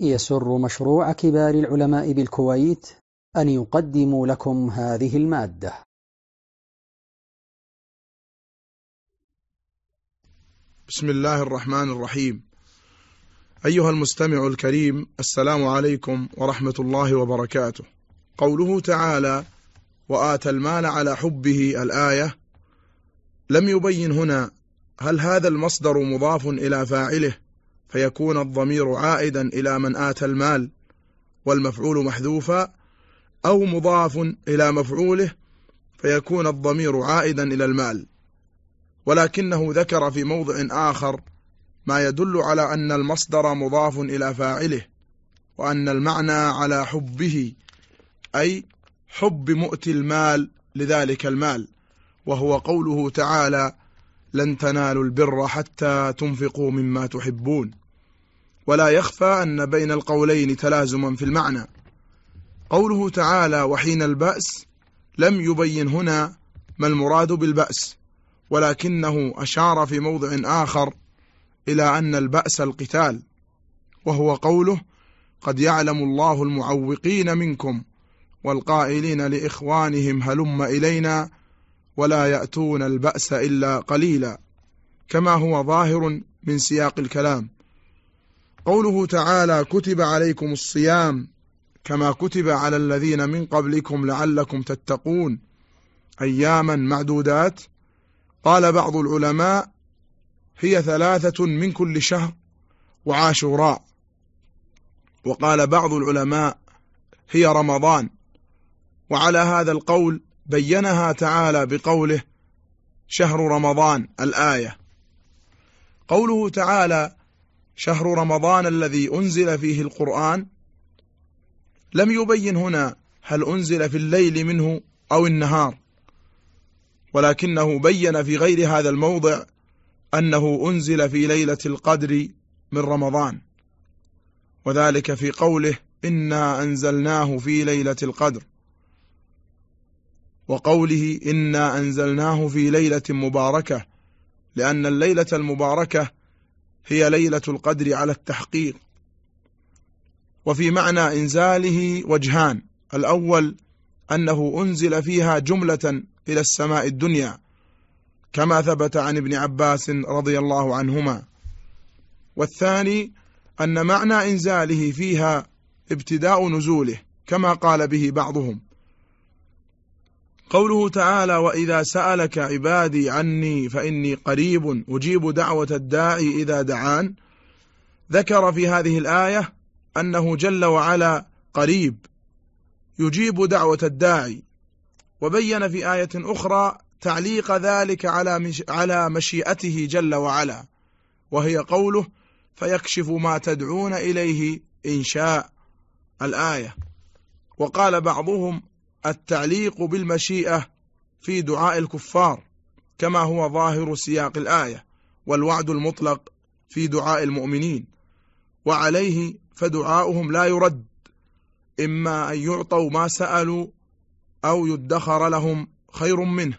يسر مشروع كبار العلماء بالكويت أن يقدم لكم هذه المادة. بسم الله الرحمن الرحيم. أيها المستمع الكريم السلام عليكم ورحمة الله وبركاته. قوله تعالى وآتى المال على حبه الآية لم يبين هنا هل هذا المصدر مضاف إلى فاعله. فيكون الضمير عائدا إلى من آتى المال والمفعول محذوفا أو مضاف إلى مفعوله فيكون الضمير عائدا إلى المال. ولكنه ذكر في موضع آخر ما يدل على أن المصدر مضاف إلى فاعله وأن المعنى على حبه أي حب مؤتي المال لذلك المال وهو قوله تعالى لن تنالوا البر حتى تنفقوا مما تحبون. ولا يخفى أن بين القولين تلازما في المعنى. قوله تعالى وحين البأس لم يبين هنا ما المراد بالبأس ولكنه أشار في موضع آخر إلى أن البأس القتال وهو قوله قد يعلم الله المعوقين منكم والقائلين لإخوانهم هلم إلينا ولا يأتون البأس إلا قليلا كما هو ظاهر من سياق الكلام. قوله تعالى كتب عليكم الصيام كما كتب على الذين من قبلكم لعلكم تتقون أياما معدودات. قال بعض العلماء هي ثلاثة من كل شهر وعاشوراء وقال بعض العلماء هي رمضان وعلى هذا القول بينها تعالى بقوله شهر رمضان الآية. قوله تعالى شهر رمضان الذي أنزل فيه القرآن لم يبين هنا هل أنزل في الليل منه أو النهار ولكنه بين في غير هذا الموضع أنه أنزل في ليلة القدر من رمضان. وذلك في قوله إنا أنزلناه في ليلة القدر. وقوله إنا أنزلناه في ليلة مباركة لأن الليلة المباركة هي ليلة القدر على التحقيق. وفي معنى إنزاله وجهان الأول أنه أنزل فيها جملة إلى السماء الدنيا كما ثبت عن ابن عباس رضي الله عنهما. والثاني أن معنى إنزاله فيها ابتداء نزوله كما قال به بعضهم. قوله تعالى وإذا سألك عبادي عني فإني قريب أجيب دعوة الداعي إذا دعان. ذكر في هذه الآية أنه جل وعلا قريب يجيب دعوة الداعي وبين في آية أخرى تعليق ذلك على على مشيئته جل وعلا وهي قوله فيكشف ما تدعون إليه إن شاء الآية. وقال بعضهم التعليق بالمشيئة في دعاء الكفار كما هو ظاهر سياق الآية والوعد المطلق في دعاء المؤمنين. وعليه فدعاؤهم لا يرد إما أن يعطوا ما سألوا أو يدخر لهم خير منه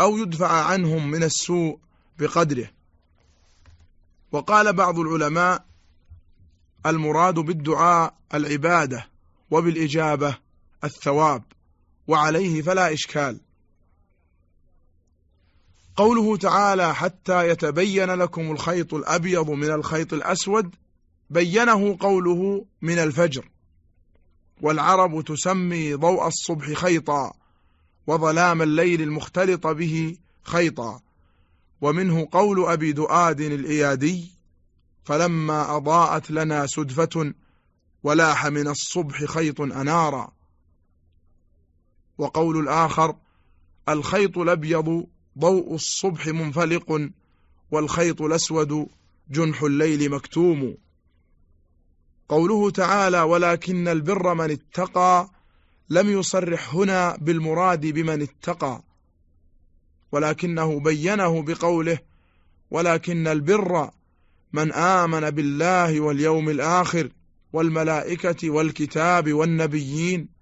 أو يدفع عنهم من السوء بقدره. وقال بعض العلماء المراد بالدعاء العبادة وبالإجابة الثواب وعليه فلا إشكال. قوله تعالى حتى يتبين لكم الخيط الأبيض من الخيط الأسود بينه قوله من الفجر والعرب تسمي ضوء الصبح خيطا وظلام الليل المختلط به خيطا. ومنه قول أبي دؤاد الإيادي فلما أضاءت لنا سدفة ولاح من الصبح خيط أنارا وقول الآخر الخيط الأبيض ضوء الصبح منفلق والخيط الأسود جنح الليل مكتوم. قوله تعالى ولكن البر من اتقى لم يصرح هنا بالمراد بمن اتقى. ولكنه بينه بقوله ولكن البر من آمن بالله واليوم الآخر والملائكة والكتاب والنبيين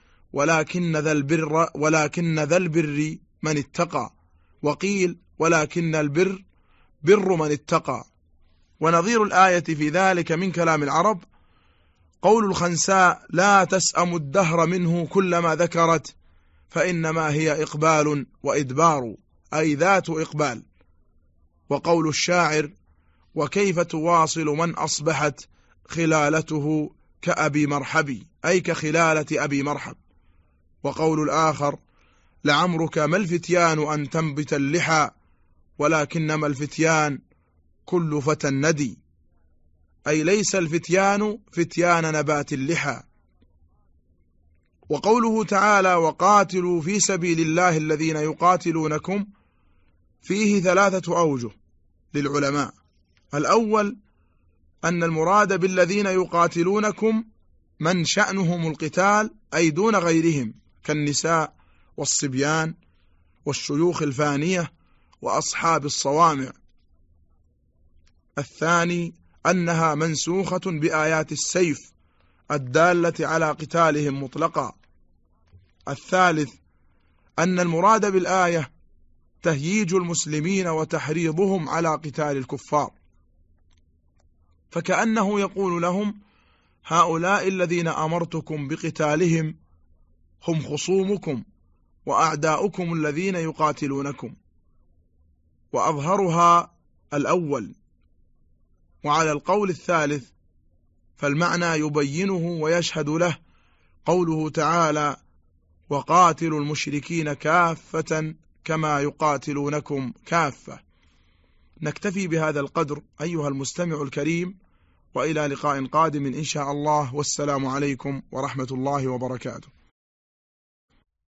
ولكن ذا البر ولكن ذا البر من اتقى. وقيل ولكن البر بر من اتقى. ونظير الآية في ذلك من كلام العرب. قول الخنساء لا تسأم الدهر منه كلما ذكرت فإنما هي إقبال وإدبار أي ذات إقبال. وقول الشاعر وكيف تواصل من أصبحت خلالته كأبي مرحبي أي كخلالة أبي مرحب. وقول الآخر لعمرك ما الفتيان أن تنبت اللحى ولكنما الفتيان كل فتى الندي. أي ليس الفتيان فتيان نبات اللحى. وقوله تعالى وقاتلوا في سبيل الله الذين يقاتلونكم. فيه ثلاثة أوجه للعلماء. الأول أن المراد بالذين يقاتلونكم من شأنهم القتال أي دون غيرهم. كالنساء والصبيان والشيوخ الفانية وأصحاب الصوامع. الثاني أنها منسوخة بآيات السيف الدالة على قتالهم مطلقا. الثالث أن المراد بالآية تهييج المسلمين وتحريضهم على قتال الكفار. فكأنه يقول لهم هؤلاء الذين أمرتكم بقتالهم هم خصومكم وأعداؤكم الذين يقاتلونكم. وأظهرها الأول. وعلى القول الثالث فالمعنى يبينه ويشهد له قوله تعالى وقاتلوا المشركين كافة كما يقاتلونكم كافة. نكتفي بهذا القدر أيها المستمع الكريم وإلى لقاء قادم إن شاء الله. والسلام عليكم ورحمة الله وبركاته.